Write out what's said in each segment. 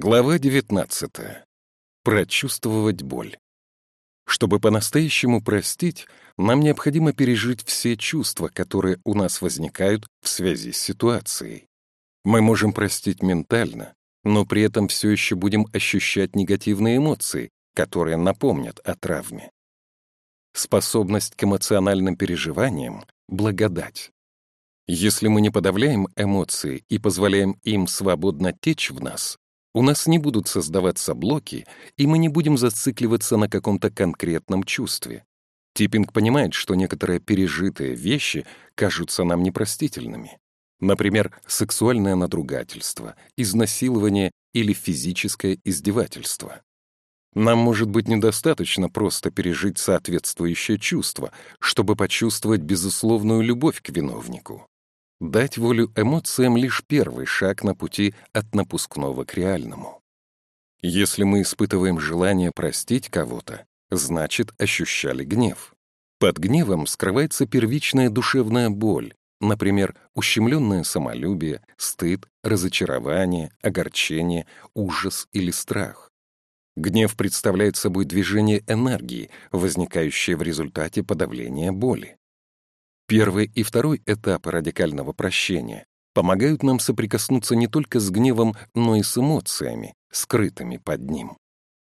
Глава 19. Прочувствовать боль. Чтобы по-настоящему простить, нам необходимо пережить все чувства, которые у нас возникают в связи с ситуацией. Мы можем простить ментально, но при этом все еще будем ощущать негативные эмоции, которые напомнят о травме. Способность к эмоциональным переживаниям — благодать. Если мы не подавляем эмоции и позволяем им свободно течь в нас, у нас не будут создаваться блоки, и мы не будем зацикливаться на каком-то конкретном чувстве. Типпинг понимает, что некоторые пережитые вещи кажутся нам непростительными. Например, сексуальное надругательство, изнасилование или физическое издевательство. Нам может быть недостаточно просто пережить соответствующее чувство, чтобы почувствовать безусловную любовь к виновнику. Дать волю эмоциям — лишь первый шаг на пути от напускного к реальному. Если мы испытываем желание простить кого-то, значит, ощущали гнев. Под гневом скрывается первичная душевная боль, например, ущемленное самолюбие, стыд, разочарование, огорчение, ужас или страх. Гнев представляет собой движение энергии, возникающее в результате подавления боли. Первый и второй этапы радикального прощения помогают нам соприкоснуться не только с гневом, но и с эмоциями, скрытыми под ним.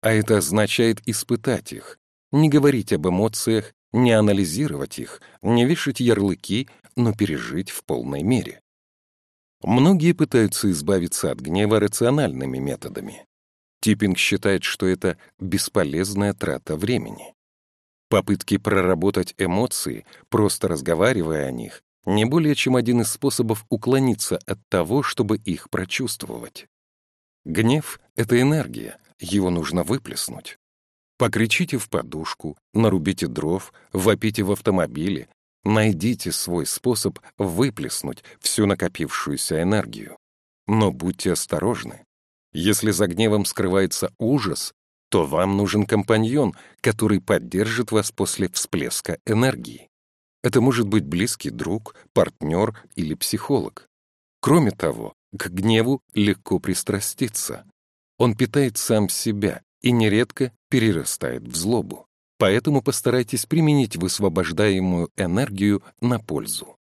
А это означает испытать их, не говорить об эмоциях, не анализировать их, не вешать ярлыки, но пережить в полной мере. Многие пытаются избавиться от гнева рациональными методами. Типпинг считает, что это бесполезная трата времени. Попытки проработать эмоции, просто разговаривая о них, не более чем один из способов уклониться от того, чтобы их прочувствовать. Гнев — это энергия, его нужно выплеснуть. Покричите в подушку, нарубите дров, вопите в автомобиле, найдите свой способ выплеснуть всю накопившуюся энергию. Но будьте осторожны. Если за гневом скрывается ужас, то вам нужен компаньон, который поддержит вас после всплеска энергии. Это может быть близкий друг, партнер или психолог. Кроме того, к гневу легко пристраститься. Он питает сам себя и нередко перерастает в злобу. Поэтому постарайтесь применить высвобождаемую энергию на пользу.